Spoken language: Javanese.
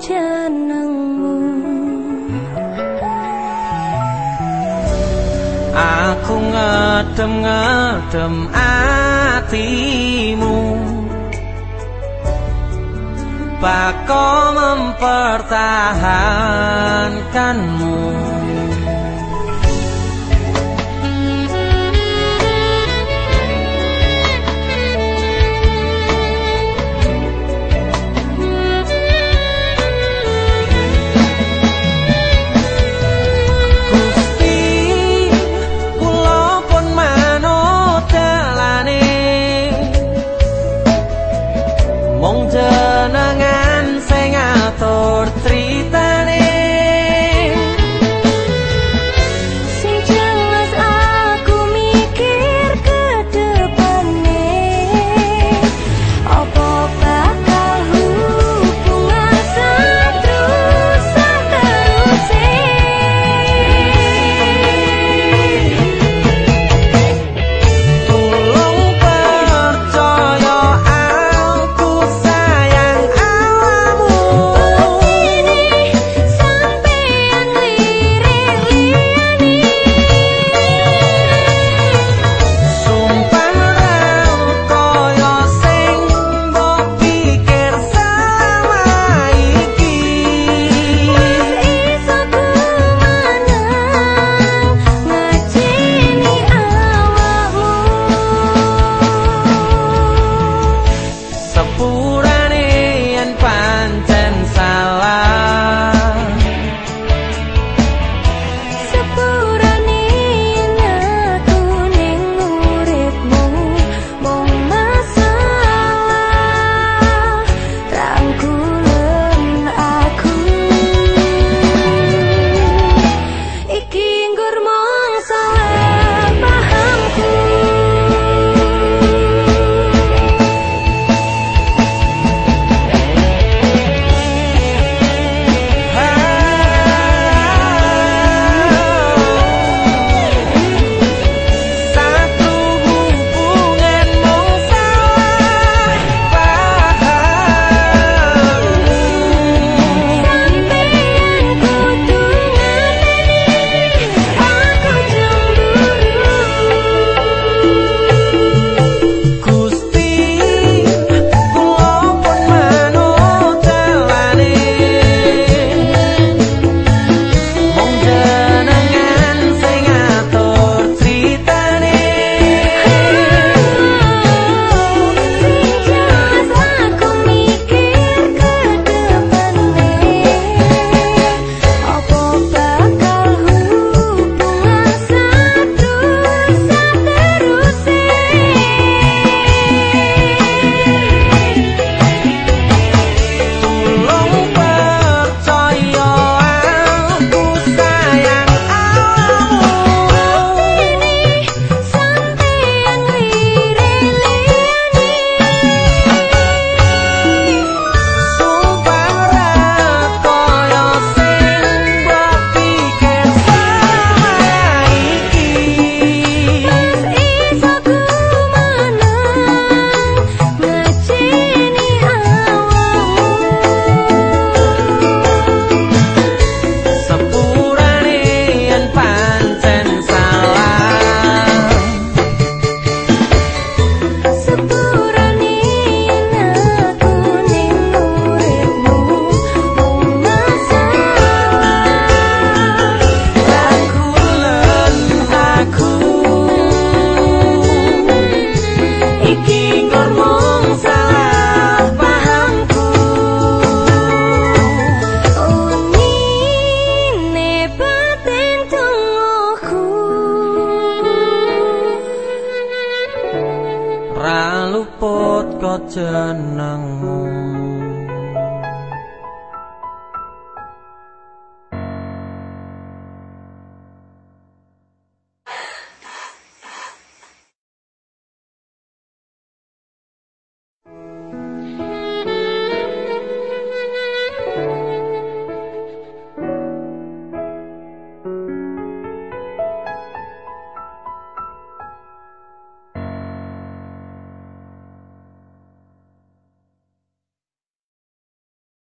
jenengmu Aku ngedem-ngedem atimu. Bako mempertahankanmu Oh. Ra luput kok jenengmu